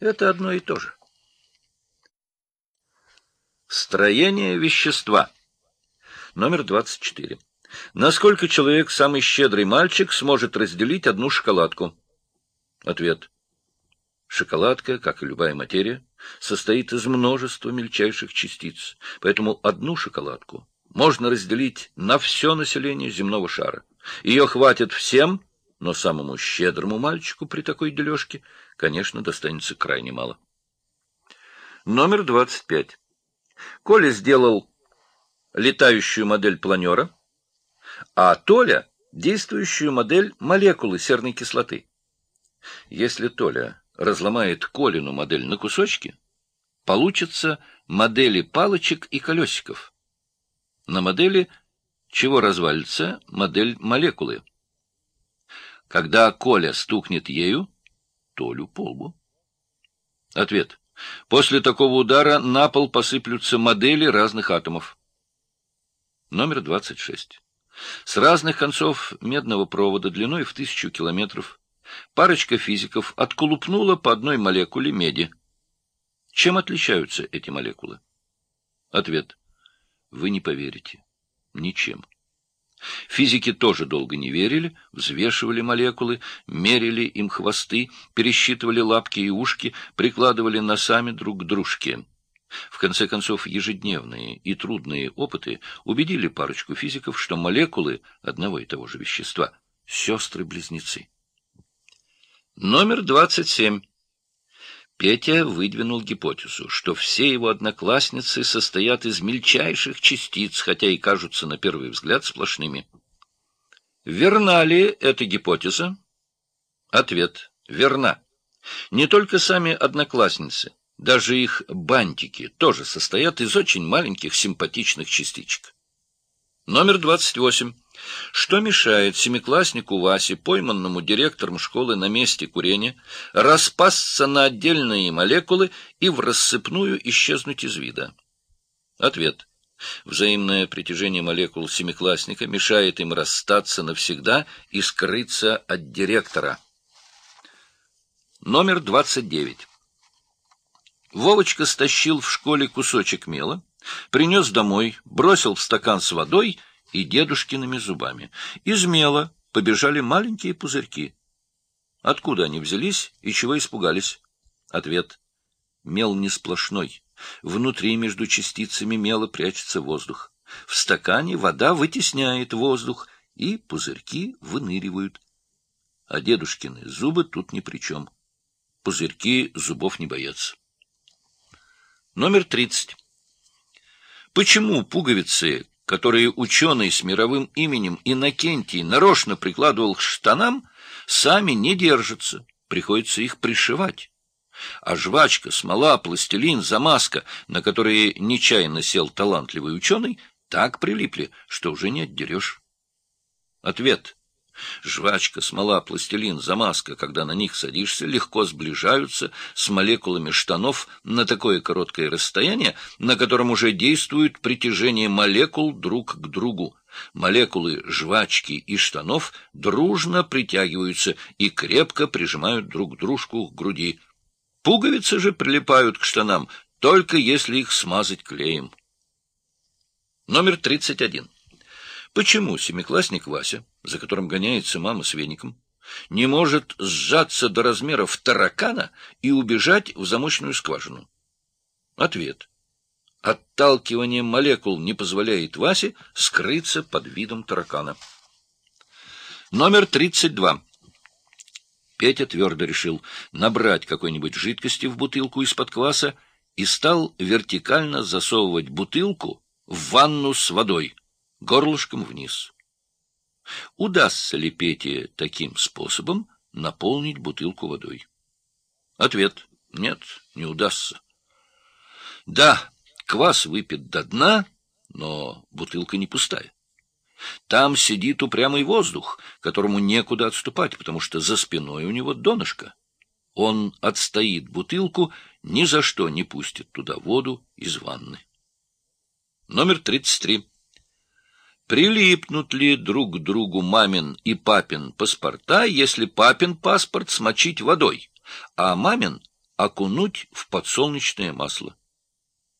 Это одно и то же. Строение вещества. Номер 24. Насколько человек, самый щедрый мальчик, сможет разделить одну шоколадку? Ответ. Шоколадка, как и любая материя, состоит из множества мельчайших частиц, поэтому одну шоколадку можно разделить на все население земного шара. Ее хватит всем, но самому щедрому мальчику при такой дележке, конечно, достанется крайне мало. Номер 25. Коля сделал летающую модель планера, а Толя — действующую модель молекулы серной кислоты. Если Толя разломает Колину модель на кусочки, получатся модели палочек и колесиков. На модели чего развалится модель молекулы. Когда Коля стукнет ею, Толю по лбу. Ответ. После такого удара на пол посыплются модели разных атомов. Номер 26. С разных концов медного провода длиной в тысячу километров парочка физиков отколупнула по одной молекуле меди. Чем отличаются эти молекулы? Ответ. Вы не поверите. Ничем. Физики тоже долго не верили, взвешивали молекулы, мерили им хвосты, пересчитывали лапки и ушки, прикладывали носами друг к дружке. В конце концов, ежедневные и трудные опыты убедили парочку физиков, что молекулы одного и того же вещества — сестры-близнецы. Номер 27. Петя выдвинул гипотезу, что все его одноклассницы состоят из мельчайших частиц, хотя и кажутся на первый взгляд сплошными. Верна ли эта гипотеза? Ответ. Верна. Не только сами одноклассницы, даже их бантики тоже состоят из очень маленьких симпатичных частичек. Номер 28. Что мешает семикласснику Васе, пойманному директором школы на месте курения, распасться на отдельные молекулы и в рассыпную исчезнуть из вида? Ответ. Взаимное притяжение молекул семиклассника мешает им расстаться навсегда и скрыться от директора. Номер 29. Вовочка стащил в школе кусочек мела, принес домой, бросил в стакан с водой и дедушкиными зубами. Из мела побежали маленькие пузырьки. Откуда они взялись и чего испугались? Ответ. Мел не сплошной. Внутри между частицами мела прячется воздух. В стакане вода вытесняет воздух, и пузырьки выныривают. А дедушкины зубы тут ни при чем. Пузырьки зубов не боятся. Номер тридцать. Почему пуговицы, которые ученый с мировым именем Иннокентий нарочно прикладывал к штанам, сами не держатся, приходится их пришивать. А жвачка, смола, пластилин, замазка, на которые нечаянно сел талантливый ученый, так прилипли, что уже не отдерешь. Ответ. Жвачка, смола, пластилин, замазка, когда на них садишься, легко сближаются с молекулами штанов на такое короткое расстояние, на котором уже действует притяжение молекул друг к другу. Молекулы жвачки и штанов дружно притягиваются и крепко прижимают друг дружку к груди. Пуговицы же прилипают к штанам, только если их смазать клеем. Номер тридцать один. Почему семиклассник Вася, за которым гоняется мама с веником, не может сжаться до размеров таракана и убежать в замочную скважину? Ответ. Отталкивание молекул не позволяет Васе скрыться под видом таракана. Номер 32. Петя твердо решил набрать какой-нибудь жидкости в бутылку из-под кваса и стал вертикально засовывать бутылку в ванну с водой горлышком вниз. Удастся ли Пете таким способом наполнить бутылку водой? Ответ — нет, не удастся. Да, квас выпит до дна, но бутылка не пустая. Там сидит упрямый воздух, которому некуда отступать, потому что за спиной у него донышко. Он отстоит бутылку, ни за что не пустит туда воду из ванны. Номер тридцать три прилипнут ли друг к другу мамин и папин паспорта, если папин паспорт смочить водой, а мамин окунуть в подсолнечное масло.